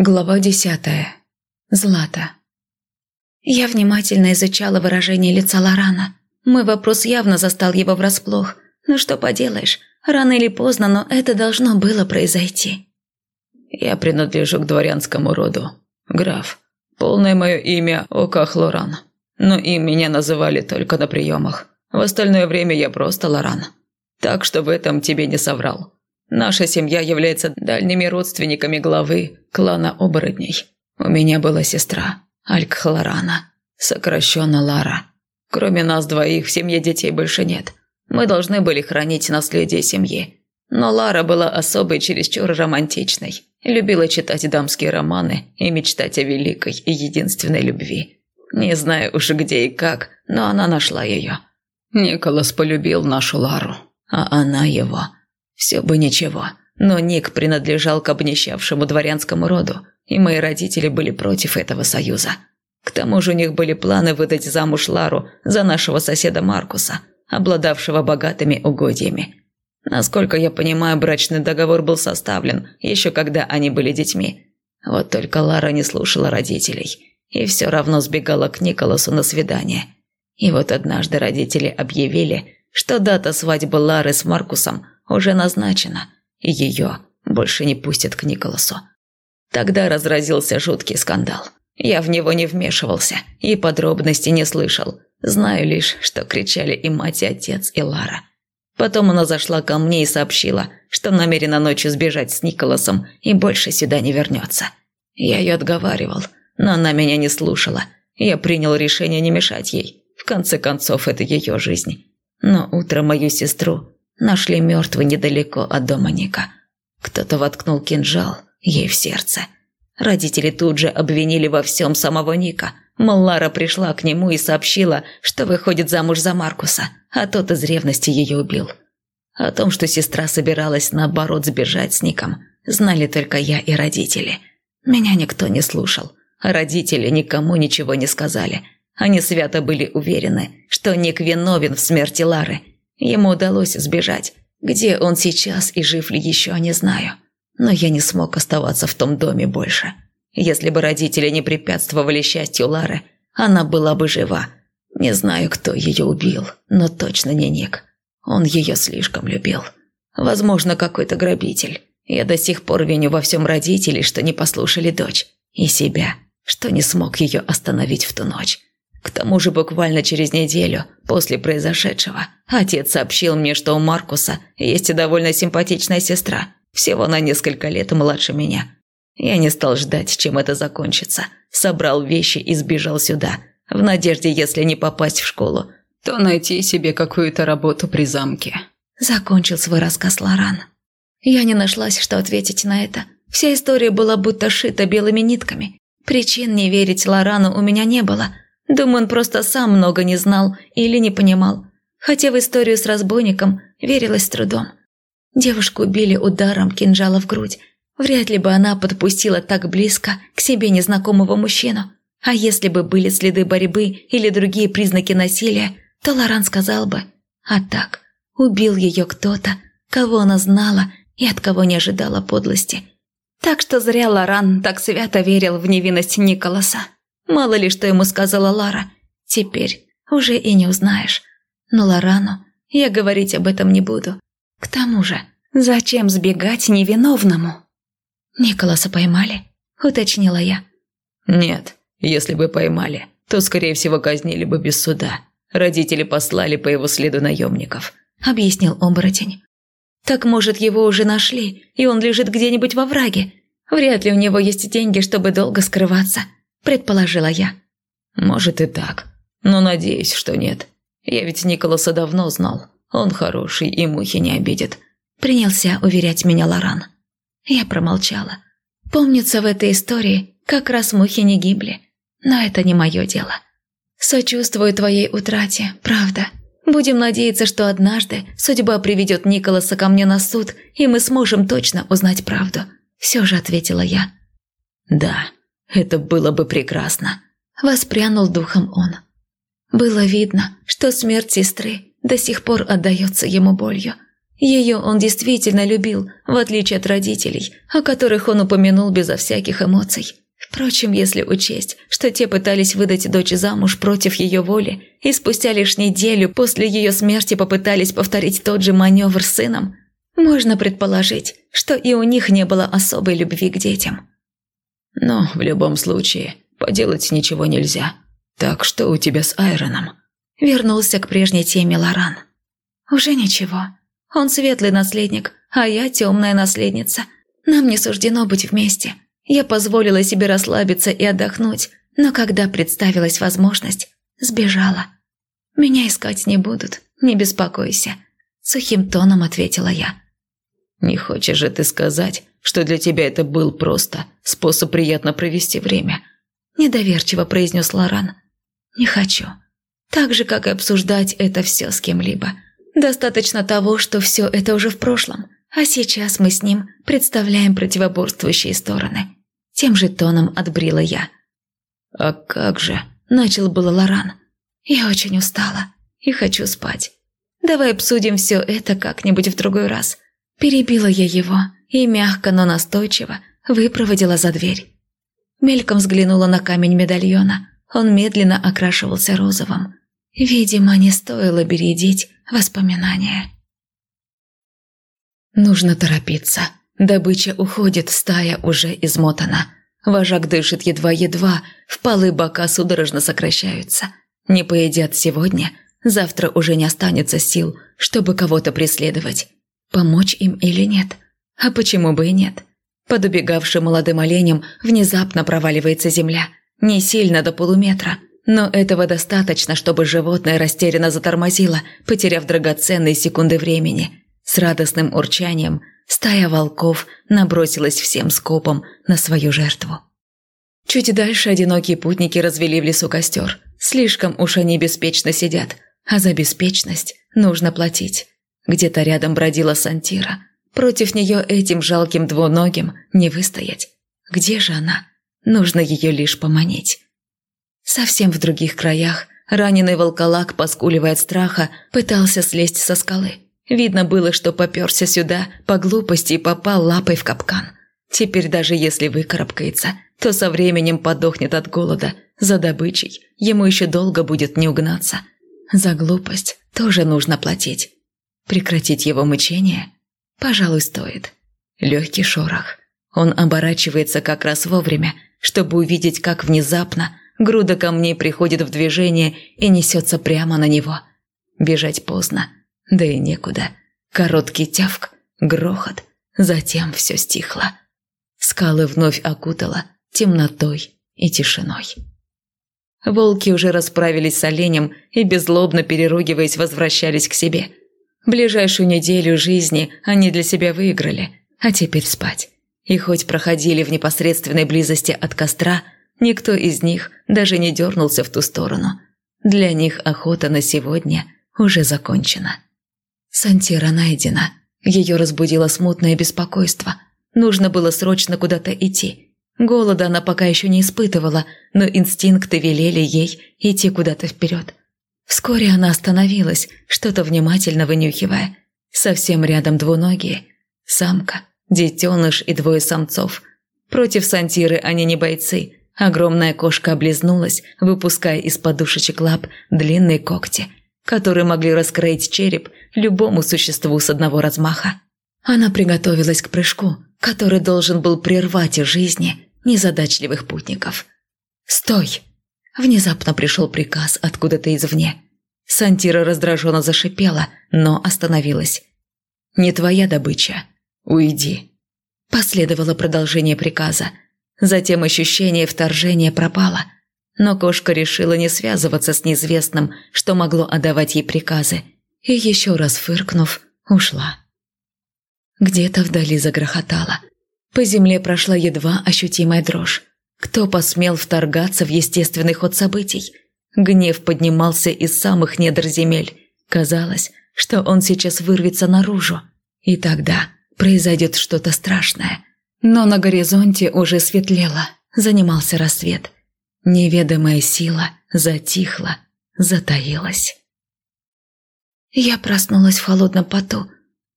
Глава десятая. Злата. Я внимательно изучала выражение лица Лорана. Мой вопрос явно застал его врасплох. Ну что поделаешь, рано или поздно, но это должно было произойти. Я принадлежу к дворянскому роду. Граф. Полное мое имя Оках Лоран. Но им меня называли только на приемах. В остальное время я просто Лоран. Так что в этом тебе не соврал. Наша семья является дальними родственниками главы клана оборотней. У меня была сестра, Алькхлорана, сокращенно Лара. Кроме нас двоих в семье детей больше нет. Мы должны были хранить наследие семьи. Но Лара была особой чересчур романтичной. Любила читать дамские романы и мечтать о великой и единственной любви. Не знаю уж где и как, но она нашла ее. Николас полюбил нашу Лару, а она его – все бы ничего, но Ник принадлежал к обнищавшему дворянскому роду, и мои родители были против этого союза. К тому же у них были планы выдать замуж Лару за нашего соседа Маркуса, обладавшего богатыми угодьями. Насколько я понимаю, брачный договор был составлен еще когда они были детьми. Вот только Лара не слушала родителей и все равно сбегала к Николасу на свидание. И вот однажды родители объявили, что дата свадьбы Лары с Маркусом уже назначена, и ее больше не пустят к Николасу. Тогда разразился жуткий скандал. Я в него не вмешивался и подробностей не слышал. Знаю лишь, что кричали и мать, и отец, и Лара. Потом она зашла ко мне и сообщила, что намерена ночью сбежать с Николасом и больше сюда не вернется. Я ее отговаривал, но она меня не слушала. Я принял решение не мешать ей. В конце концов, это ее жизнь. Но утром мою сестру нашли мертвой недалеко от дома Ника. Кто-то воткнул кинжал ей в сердце. Родители тут же обвинили во всем самого Ника. Мол, Лара пришла к нему и сообщила, что выходит замуж за Маркуса, а тот из ревности ее убил. О том, что сестра собиралась наоборот сбежать с Ником, знали только я и родители. Меня никто не слушал. Родители никому ничего не сказали. Они свято были уверены, что Ник виновен в смерти Лары – Ему удалось сбежать. Где он сейчас и жив ли еще, не знаю. Но я не смог оставаться в том доме больше. Если бы родители не препятствовали счастью Лары, она была бы жива. Не знаю, кто ее убил, но точно не Ник. Он ее слишком любил. Возможно, какой-то грабитель. Я до сих пор виню во всем родителей, что не послушали дочь. И себя, что не смог ее остановить в ту ночь. К тому же буквально через неделю после произошедшего отец сообщил мне, что у Маркуса есть довольно симпатичная сестра, всего на несколько лет младше меня. Я не стал ждать, чем это закончится. Собрал вещи и сбежал сюда, в надежде, если не попасть в школу, то найти себе какую-то работу при замке. Закончил свой рассказ Лоран. Я не нашлась, что ответить на это. Вся история была будто шита белыми нитками. Причин не верить Лорану у меня не было – Думаю, он просто сам много не знал или не понимал. Хотя в историю с разбойником верилось с трудом. Девушку убили ударом кинжала в грудь. Вряд ли бы она подпустила так близко к себе незнакомого мужчину. А если бы были следы борьбы или другие признаки насилия, то Лоран сказал бы. А так, убил ее кто-то, кого она знала и от кого не ожидала подлости. Так что зря Лоран так свято верил в невинность Николаса. Мало ли, что ему сказала Лара. Теперь уже и не узнаешь. Но Лорану я говорить об этом не буду. К тому же, зачем сбегать невиновному? Николаса поймали, уточнила я. Нет, если бы поймали, то, скорее всего, казнили бы без суда. Родители послали по его следу наемников, объяснил оборотень. Так, может, его уже нашли, и он лежит где-нибудь во враге? Вряд ли у него есть деньги, чтобы долго скрываться предположила я. «Может и так, но надеюсь, что нет. Я ведь Николаса давно знал. Он хороший и мухи не обидит», – принялся уверять меня Лоран. Я промолчала. Помнится, в этой истории как раз мухи не гибли. Но это не мое дело. Сочувствую твоей утрате, правда. Будем надеяться, что однажды судьба приведет Николаса ко мне на суд, и мы сможем точно узнать правду. Все же ответила я. Да, это было бы прекрасно. Воспрянул духом он. Было видно, что смерть сестры до сих пор отдается ему болью. Ее он действительно любил, в отличие от родителей, о которых он упомянул безо всяких эмоций. Впрочем, если учесть, что те пытались выдать дочь замуж против ее воли, и спустя лишь неделю после ее смерти попытались повторить тот же маневр с сыном, можно предположить, что и у них не было особой любви к детям. Но в любом случае, поделать ничего нельзя. Так что у тебя с Айроном? Вернулся к прежней теме Лоран. Уже ничего. Он светлый наследник, а я темная наследница. Нам не суждено быть вместе. Я позволила себе расслабиться и отдохнуть, но когда представилась возможность, сбежала. Меня искать не будут, не беспокойся. Сухим тоном ответила я. Не хочешь же ты сказать, что для тебя это был просто способ приятно провести время? Недоверчиво произнес Лоран. Не хочу. Так же, как и обсуждать это все с кем-либо. Достаточно того, что все это уже в прошлом, а сейчас мы с ним представляем противоборствующие стороны. Тем же тоном отбрила я. «А как же?» – начал было Лоран. «Я очень устала и хочу спать. Давай обсудим все это как-нибудь в другой раз». Перебила я его и мягко, но настойчиво выпроводила за дверь. Мельком взглянула на камень медальона. Он медленно окрашивался розовым. Видимо, не стоило бередить воспоминания. Нужно торопиться. Добыча уходит, стая уже измотана. Вожак дышит едва-едва, впалые бока судорожно сокращаются. Не поедят сегодня, завтра уже не останется сил, чтобы кого-то преследовать. Помочь им или нет? А почему бы и нет? Под убегавшим молодым оленем внезапно проваливается земля. Не сильно до полуметра, но этого достаточно, чтобы животное растерянно затормозило, потеряв драгоценные секунды времени. С радостным урчанием – стая волков набросилась всем скопом на свою жертву. Чуть дальше одинокие путники развели в лесу костер. Слишком уж они беспечно сидят, а за беспечность нужно платить. Где-то рядом бродила Сантира. Против нее этим жалким двуногим не выстоять. Где же она? Нужно ее лишь поманить. Совсем в других краях раненый волколак, поскуливая от страха, пытался слезть со скалы. Видно было, что попёрся сюда по глупости и попал лапой в капкан. Теперь даже если выкарабкается, то со временем подохнет от голода. За добычей ему еще долго будет не угнаться. За глупость тоже нужно платить. Прекратить его мучение? Пожалуй, стоит. Легкий шорох. Он оборачивается как раз вовремя, чтобы увидеть, как внезапно груда камней приходит в движение и несется прямо на него. Бежать поздно. Да и некуда. Короткий тявк, грохот, затем все стихло. Скалы вновь окутало темнотой и тишиной. Волки уже расправились с оленем и, беззлобно переругиваясь, возвращались к себе. Ближайшую неделю жизни они для себя выиграли, а теперь спать. И хоть проходили в непосредственной близости от костра, никто из них даже не дернулся в ту сторону. Для них охота на сегодня уже закончена. Сантира найдена. Ее разбудило смутное беспокойство. Нужно было срочно куда-то идти. Голода она пока еще не испытывала, но инстинкты велели ей идти куда-то вперед. Вскоре она остановилась, что-то внимательно вынюхивая. Совсем рядом двуногие. Самка, детеныш и двое самцов. Против Сантиры они не бойцы. Огромная кошка облизнулась, выпуская из подушечек лап длинные когти – которые могли раскроить череп любому существу с одного размаха. Она приготовилась к прыжку, который должен был прервать жизни незадачливых путников. «Стой!» Внезапно пришел приказ откуда-то извне. Сантира раздраженно зашипела, но остановилась. «Не твоя добыча. Уйди». Последовало продолжение приказа. Затем ощущение вторжения пропало – но кошка решила не связываться с неизвестным, что могло отдавать ей приказы, и еще раз фыркнув, ушла. Где-то вдали загрохотало. По земле прошла едва ощутимая дрожь. Кто посмел вторгаться в естественный ход событий? Гнев поднимался из самых недр земель. Казалось, что он сейчас вырвется наружу. И тогда произойдет что-то страшное. Но на горизонте уже светлело, занимался рассвет – Неведомая сила затихла, затаилась. Я проснулась в холодном поту.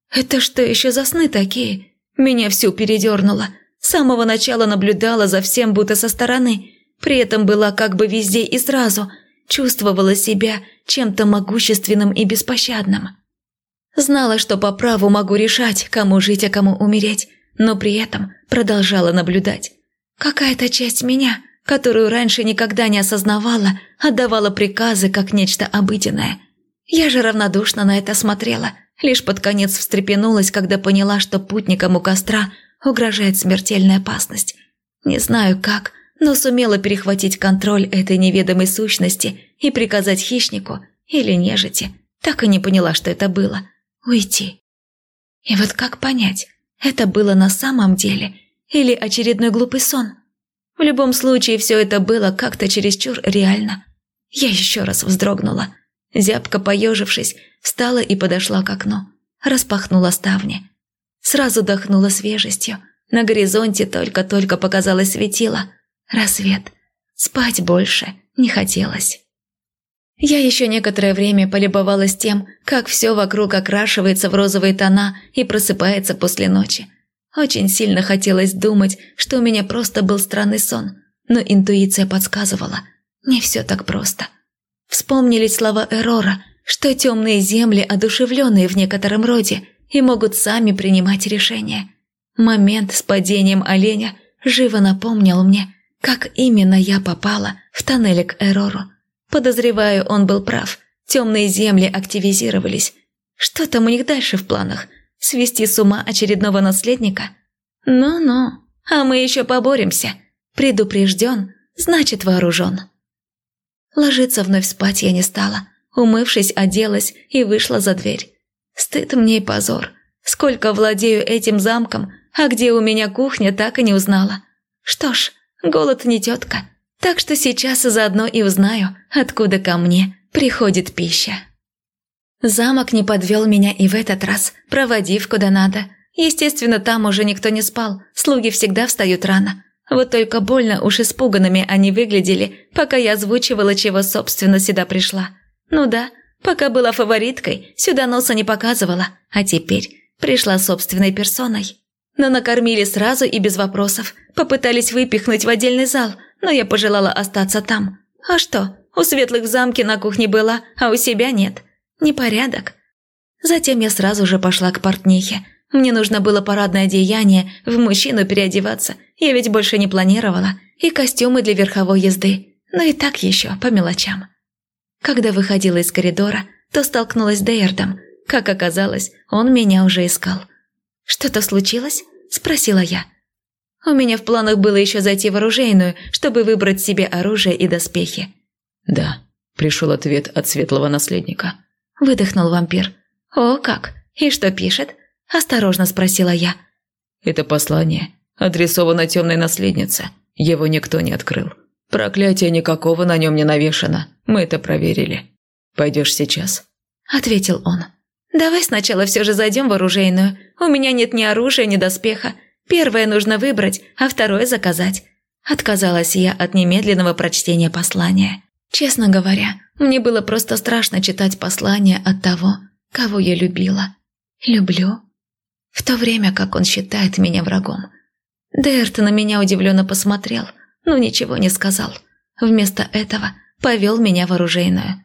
Это что еще за сны такие? Меня всю передернуло. Самого начала наблюдала за всем будто со стороны. При этом была как бы везде и сразу. Чувствовала себя чем-то могущественным и беспощадным. Знала, что по праву могу решать, кому жить, а кому умереть, но при этом продолжала наблюдать. Какая-то часть меня, которую раньше никогда не осознавала, отдавала приказы как нечто обыденное. Я же равнодушно на это смотрела, лишь под конец встрепенулась, когда поняла, что путникам у костра угрожает смертельная опасность. Не знаю как, но сумела перехватить контроль этой неведомой сущности и приказать хищнику или нежити. Так и не поняла, что это было. Уйти. И вот как понять, это было на самом деле или очередной глупый сон? В любом случае, все это было как-то чересчур реально. Я еще раз вздрогнула. Зябко поежившись, встала и подошла к окну. Распахнула ставни. Сразу дохнула свежестью. На горизонте только-только показалось светило. Рассвет. Спать больше не хотелось. Я еще некоторое время полюбовалась тем, как все вокруг окрашивается в розовые тона и просыпается после ночи. Очень сильно хотелось думать, что у меня просто был странный сон, но интуиция подсказывала, не все так просто. Вспомнились слова Эрора, что темные земли одушевленные в некотором роде и могут сами принимать решения. Момент с падением оленя живо напомнил мне, как именно я попала в тоннель к Эрору. Подозреваю, он был прав. Темные земли активизировались. Что там у них дальше в планах? Свести с ума очередного наследника? Ну-ну, а мы еще поборемся. Предупрежден, значит вооружен. Ложиться вновь спать я не стала. Умывшись, оделась и вышла за дверь. Стыд мне и позор. Сколько владею этим замком, а где у меня кухня, так и не узнала. Что ж, голод не тетка, так что сейчас заодно и узнаю, откуда ко мне приходит пища. Замок не подвел меня и в этот раз, проводив куда надо. Естественно, там уже никто не спал, слуги всегда встают рано. Вот только больно уж испуганными они выглядели, пока я озвучивала, чего собственно сюда пришла. Ну да, пока была фавориткой, сюда носа не показывала, а теперь пришла собственной персоной. Но накормили сразу и без вопросов, попытались выпихнуть в отдельный зал, но я пожелала остаться там. А что, у светлых в замке на кухне была, а у себя нет. Непорядок. Затем я сразу же пошла к портнихе. Мне нужно было парадное одеяние, в мужчину переодеваться. Я ведь больше не планировала. И костюмы для верховой езды. Но и так еще, по мелочам. Когда выходила из коридора, то столкнулась с Дейердом. Как оказалось, он меня уже искал. «Что-то случилось?» – спросила я. У меня в планах было еще зайти в оружейную, чтобы выбрать себе оружие и доспехи. «Да», – пришел ответ от светлого наследника. Выдохнул вампир. «О, как? И что пишет?» – осторожно спросила я. «Это послание. Адресовано темной наследнице. Его никто не открыл. Проклятия никакого на нем не навешано. Мы это проверили. Пойдешь сейчас?» – ответил он. «Давай сначала все же зайдем в оружейную. У меня нет ни оружия, ни доспеха. Первое нужно выбрать, а второе заказать». Отказалась я от немедленного прочтения послания. Честно говоря, мне было просто страшно читать послание от того, кого я любила. Люблю. В то время, как он считает меня врагом. Дерт на меня удивленно посмотрел, но ничего не сказал. Вместо этого повел меня в оружейную.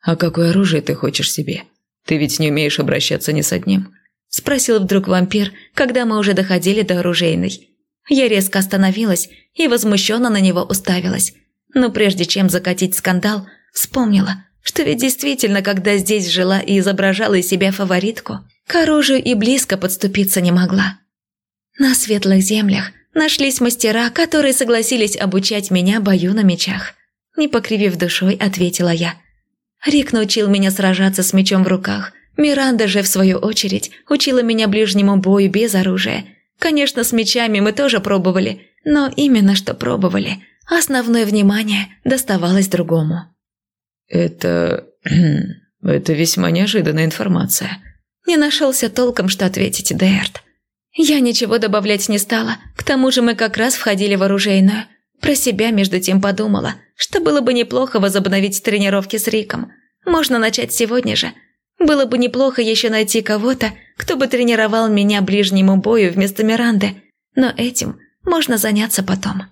«А какое оружие ты хочешь себе? Ты ведь не умеешь обращаться ни с одним. – спросил вдруг вампир, когда мы уже доходили до оружейной. Я резко остановилась и возмущенно на него уставилась. Но прежде чем закатить скандал, вспомнила, что ведь действительно, когда здесь жила и изображала из себя фаворитку, к оружию и близко подступиться не могла. На светлых землях нашлись мастера, которые согласились обучать меня бою на мечах. Не покривив душой, ответила я. Рик научил меня сражаться с мечом в руках – Миранда же, в свою очередь, учила меня ближнему бою без оружия. Конечно, с мечами мы тоже пробовали, но именно что пробовали. Основное внимание доставалось другому. «Это... это весьма неожиданная информация». Не нашелся толком, что ответить Дэрт. Я ничего добавлять не стала, к тому же мы как раз входили в оружейную. Про себя между тем подумала, что было бы неплохо возобновить тренировки с Риком. Можно начать сегодня же – Было бы неплохо еще найти кого-то, кто бы тренировал меня ближнему бою вместо Миранды, но этим можно заняться потом.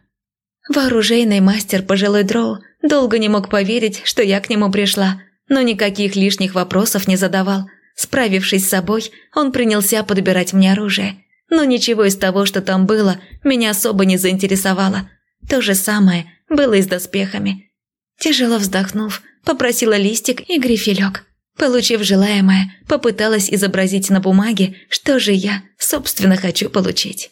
Вооружейный мастер пожилой дроу долго не мог поверить, что я к нему пришла, но никаких лишних вопросов не задавал. Справившись с собой, он принялся подбирать мне оружие. Но ничего из того, что там было, меня особо не заинтересовало. То же самое было и с доспехами. Тяжело вздохнув, попросила листик и грифелек. Получив желаемое, попыталась изобразить на бумаге, что же я, собственно, хочу получить.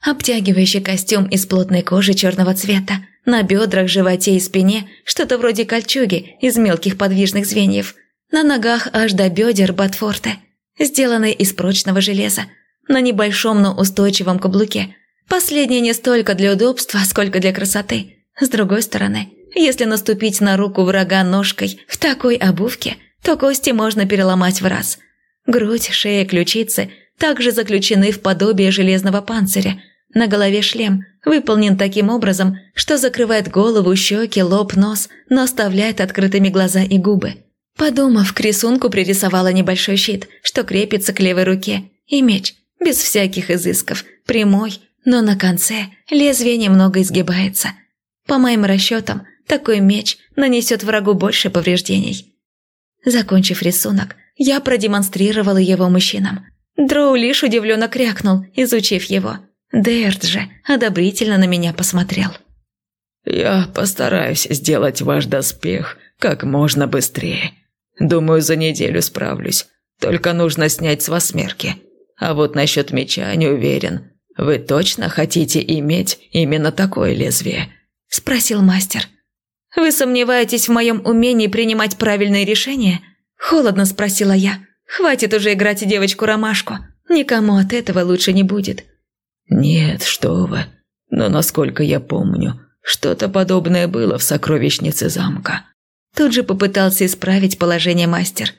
Обтягивающий костюм из плотной кожи черного цвета, на бедрах, животе и спине что-то вроде кольчуги из мелких подвижных звеньев, на ногах аж до бедер ботфорты, сделанные из прочного железа, на небольшом, но устойчивом каблуке. Последнее не столько для удобства, сколько для красоты. С другой стороны, если наступить на руку врага ножкой в такой обувке – то кости можно переломать в раз. Грудь, шея, ключицы также заключены в подобие железного панциря. На голове шлем выполнен таким образом, что закрывает голову, щеки, лоб, нос, но оставляет открытыми глаза и губы. Подумав, к рисунку пририсовала небольшой щит, что крепится к левой руке, и меч, без всяких изысков, прямой, но на конце лезвие немного изгибается. По моим расчетам, такой меч нанесет врагу больше повреждений. Закончив рисунок, я продемонстрировала его мужчинам. Дроу лишь удивленно крякнул, изучив его. Дэрт же одобрительно на меня посмотрел. «Я постараюсь сделать ваш доспех как можно быстрее. Думаю, за неделю справлюсь. Только нужно снять с вас мерки. А вот насчет меча не уверен. Вы точно хотите иметь именно такое лезвие?» – спросил мастер. «Вы сомневаетесь в моем умении принимать правильные решения?» Холодно спросила я. «Хватит уже играть девочку-ромашку. Никому от этого лучше не будет». «Нет, что вы. Но насколько я помню, что-то подобное было в сокровищнице замка». Тут же попытался исправить положение мастер.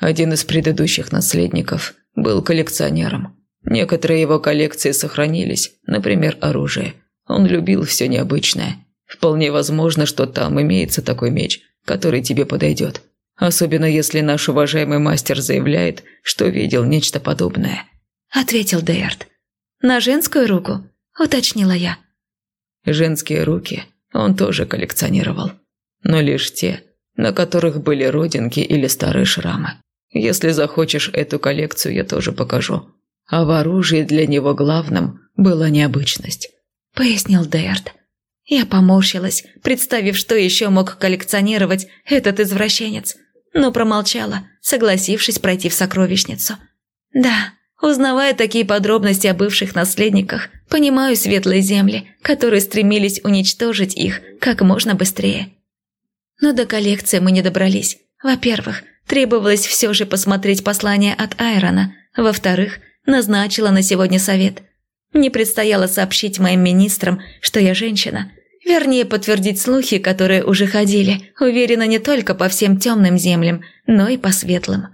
Один из предыдущих наследников был коллекционером. Некоторые его коллекции сохранились, например, оружие. Он любил все необычное. Вполне возможно, что там имеется такой меч, который тебе подойдет. Особенно если наш уважаемый мастер заявляет, что видел нечто подобное. Ответил Дейард. На женскую руку? Уточнила я. Женские руки он тоже коллекционировал. Но лишь те, на которых были родинки или старые шрамы. Если захочешь эту коллекцию, я тоже покажу. А в оружии для него главным была необычность. Пояснил Дейард. Я поморщилась, представив, что еще мог коллекционировать этот извращенец, но промолчала, согласившись пройти в сокровищницу. Да, узнавая такие подробности о бывших наследниках, понимаю светлые земли, которые стремились уничтожить их как можно быстрее. Но до коллекции мы не добрались. Во-первых, требовалось все же посмотреть послание от Айрона. Во-вторых, назначила на сегодня совет – мне предстояло сообщить моим министрам, что я женщина. Вернее, подтвердить слухи, которые уже ходили, уверена не только по всем темным землям, но и по светлым.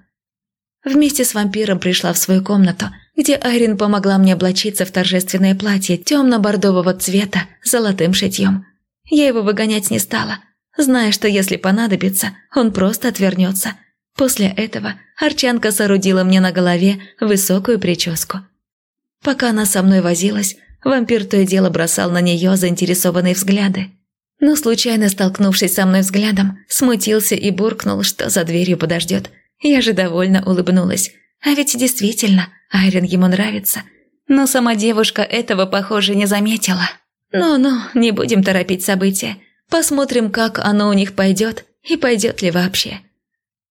Вместе с вампиром пришла в свою комнату, где Айрин помогла мне облачиться в торжественное платье темно-бордового цвета с золотым шитьем. Я его выгонять не стала, зная, что если понадобится, он просто отвернется. После этого Арчанка соорудила мне на голове высокую прическу – Пока она со мной возилась, вампир то и дело бросал на нее заинтересованные взгляды. Но случайно столкнувшись со мной взглядом, смутился и буркнул, что за дверью подождет. Я же довольно улыбнулась. А ведь действительно, Айрин ему нравится. Но сама девушка этого, похоже, не заметила. Ну-ну, не будем торопить события. Посмотрим, как оно у них пойдет и пойдет ли вообще.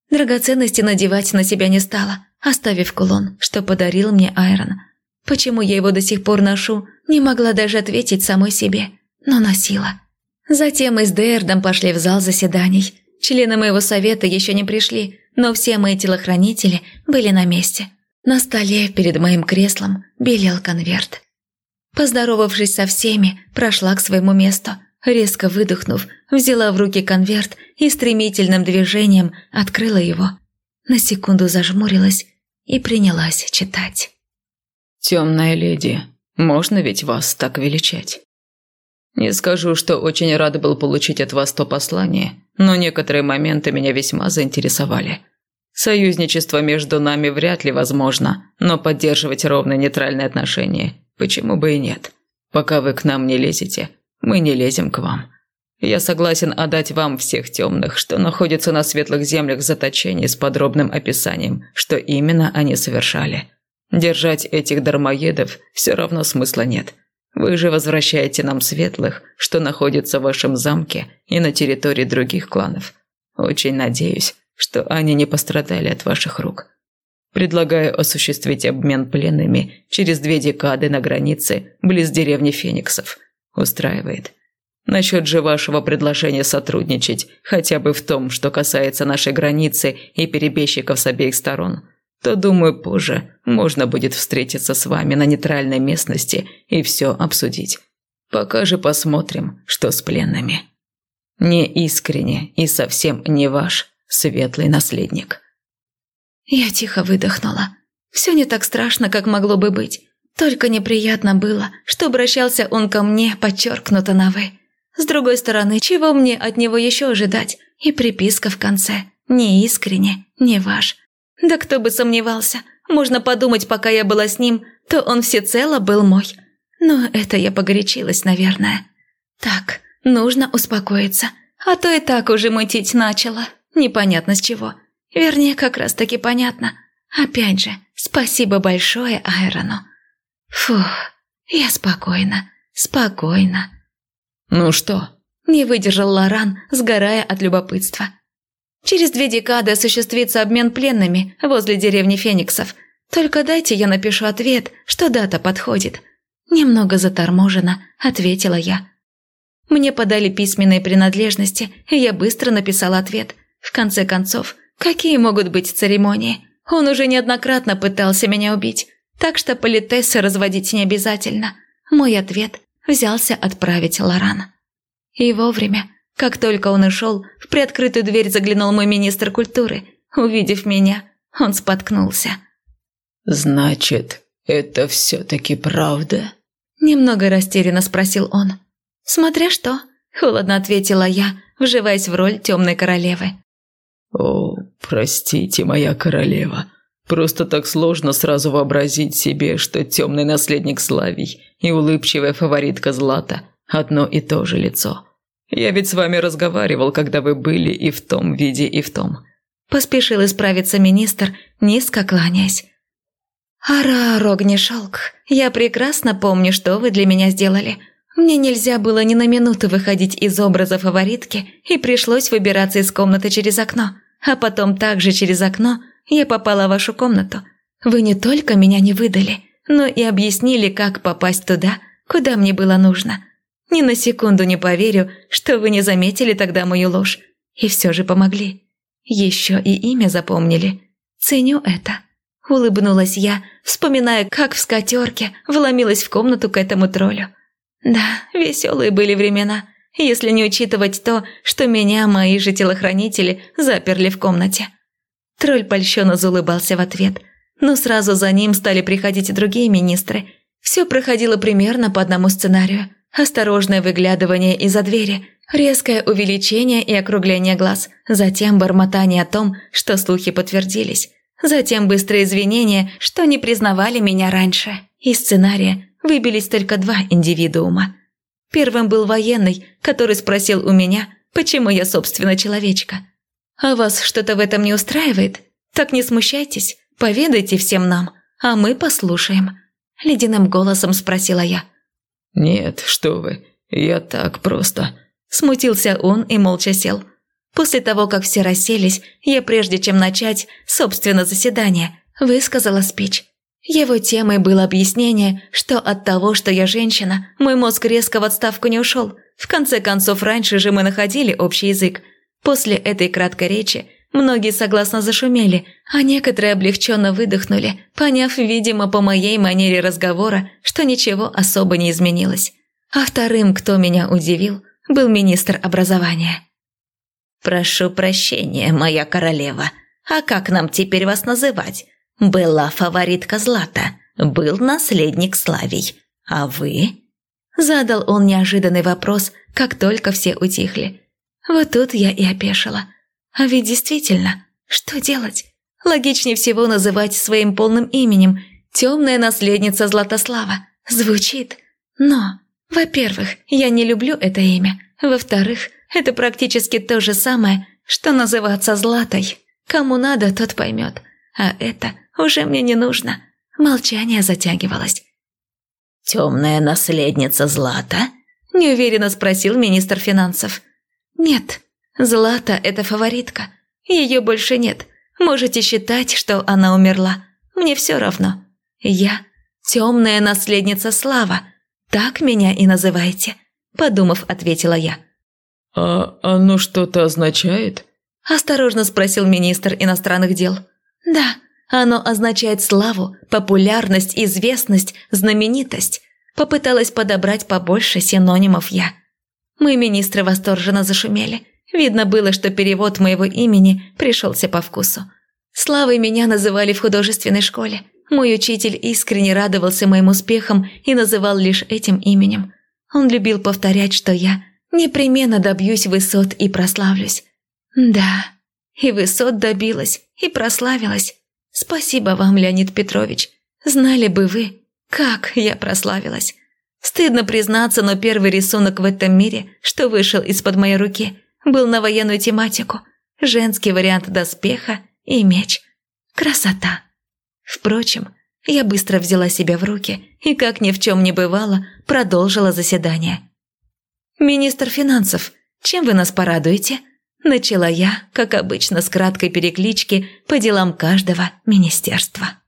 Драгоценности надевать на себя не стала, оставив кулон, что подарил мне Айрон – Почему я его до сих пор ношу, не могла даже ответить самой себе, но носила. Затем мы с Дэрдом пошли в зал заседаний. Члены моего совета еще не пришли, но все мои телохранители были на месте. На столе перед моим креслом белел конверт. Поздоровавшись со всеми, прошла к своему месту. Резко выдохнув, взяла в руки конверт и стремительным движением открыла его. На секунду зажмурилась и принялась читать. «Темная леди, можно ведь вас так величать?» «Не скажу, что очень рад был получить от вас то послание, но некоторые моменты меня весьма заинтересовали. Союзничество между нами вряд ли возможно, но поддерживать ровно нейтральные отношения почему бы и нет. Пока вы к нам не лезете, мы не лезем к вам. Я согласен отдать вам всех темных, что находятся на светлых землях заточений с подробным описанием, что именно они совершали. Держать этих дармоедов все равно смысла нет. Вы же возвращаете нам светлых, что находятся в вашем замке и на территории других кланов. Очень надеюсь, что они не пострадали от ваших рук. Предлагаю осуществить обмен пленными через две декады на границе близ деревни Фениксов. Устраивает. Насчет же вашего предложения сотрудничать, хотя бы в том, что касается нашей границы и перебежчиков с обеих сторон, то, думаю, позже можно будет встретиться с вами на нейтральной местности и все обсудить. Пока же посмотрим, что с пленными. Не искренне и совсем не ваш светлый наследник. Я тихо выдохнула. Все не так страшно, как могло бы быть. Только неприятно было, что обращался он ко мне подчеркнуто на «вы». С другой стороны, чего мне от него еще ожидать? И приписка в конце. Не искренне, не ваш. Да кто бы сомневался. Можно подумать, пока я была с ним, то он всецело был мой. Но это я погорячилась, наверное. Так, нужно успокоиться. А то и так уже мутить начала. Непонятно с чего. Вернее, как раз таки понятно. Опять же, спасибо большое Айрону. Фух, я спокойна, спокойна. «Ну что?» – не выдержал Лоран, сгорая от любопытства. «Через две декады осуществится обмен пленными возле деревни Фениксов. Только дайте я напишу ответ, что дата подходит». Немного заторможенно ответила я. Мне подали письменные принадлежности, и я быстро написала ответ. В конце концов, какие могут быть церемонии? Он уже неоднократно пытался меня убить, так что политессы разводить не обязательно. Мой ответ взялся отправить Лорана. И вовремя, как только он ушел, в приоткрытую дверь заглянул мой министр культуры. Увидев меня, он споткнулся. «Значит, это все-таки правда?» Немного растерянно спросил он. «Смотря что», – холодно ответила я, вживаясь в роль темной королевы. «О, простите, моя королева. Просто так сложно сразу вообразить себе, что темный наследник Славий и улыбчивая фаворитка Злата – одно и то же лицо. Я ведь с вами разговаривал, когда вы были и в том виде, и в том». Поспешил исправиться министр, низко кланяясь. «Ара, Рогнишалк, я прекрасно помню, что вы для меня сделали. Мне нельзя было ни на минуту выходить из образа фаворитки, и пришлось выбираться из комнаты через окно. А потом также через окно я попала в вашу комнату. Вы не только меня не выдали, но и объяснили, как попасть туда, куда мне было нужно. Ни на секунду не поверю, что вы не заметили тогда мою ложь. И все же помогли. Еще и имя запомнили. Ценю это. Улыбнулась я, вспоминая, как в скатерке вломилась в комнату к этому троллю. Да, веселые были времена, если не учитывать то, что меня мои же телохранители заперли в комнате. Тролль польщенно заулыбался в ответ, но сразу за ним стали приходить другие министры. Все проходило примерно по одному сценарию. Осторожное выглядывание из-за двери, резкое увеличение и округление глаз, затем бормотание о том, что слухи подтвердились, затем быстрые извинения, что не признавали меня раньше. Из сценария выбились только два индивидуума. Первым был военный, который спросил у меня, почему я, собственно, человечка. «А вас что-то в этом не устраивает? Так не смущайтесь, поведайте всем нам, а мы послушаем», – ледяным голосом спросила я. «Нет, что вы, я так просто», – смутился он и молча сел. После того, как все расселись, я, прежде чем начать, собственно, заседание, высказала спич. Его темой было объяснение, что от того, что я женщина, мой мозг резко в отставку не ушел. В конце концов, раньше же мы находили общий язык. После этой краткой речи многие согласно зашумели, а некоторые облегченно выдохнули, поняв, видимо, по моей манере разговора, что ничего особо не изменилось. А вторым, кто меня удивил, был министр образования. «Прошу прощения, моя королева. А как нам теперь вас называть? Была фаворитка Злата, был наследник Славий. А вы?» Задал он неожиданный вопрос, как только все утихли. Вот тут я и опешила. А ведь действительно, что делать? Логичнее всего называть своим полным именем «Темная наследница Златослава». Звучит. Но, во-первых, я не люблю это имя. Во-вторых, это практически то же самое, что называться Златой. Кому надо, тот поймет. А это уже мне не нужно. Молчание затягивалось. «Темная наследница Злата?» – неуверенно спросил министр финансов. «Нет, Злата – это фаворитка. Ее больше нет. Можете считать, что она умерла. Мне все равно. Я – темная наследница Слава. Так меня и называйте», – подумав, ответила я. «А оно что-то означает?» – осторожно спросил министр иностранных дел. «Да, оно означает славу, популярность, известность, знаменитость. Попыталась подобрать побольше синонимов я. Мы, министры, восторженно зашумели. Видно было, что перевод моего имени пришелся по вкусу. Славой меня называли в художественной школе. Мой учитель искренне радовался моим успехам и называл лишь этим именем. Он любил повторять, что я непременно добьюсь высот и прославлюсь. Да, и высот добилась, и прославилась. Спасибо вам, Леонид Петрович. Знали бы вы, как я прославилась. Стыдно признаться, но первый рисунок в этом мире, что вышел из-под моей руки, был на военную тематику. Женский вариант доспеха и меч. Красота. Впрочем, я быстро взяла себя в руки и, как ни в чем не бывало, продолжила заседание. «Министр финансов, чем вы нас порадуете?» Начала я, как обычно, с краткой переклички по делам каждого министерства.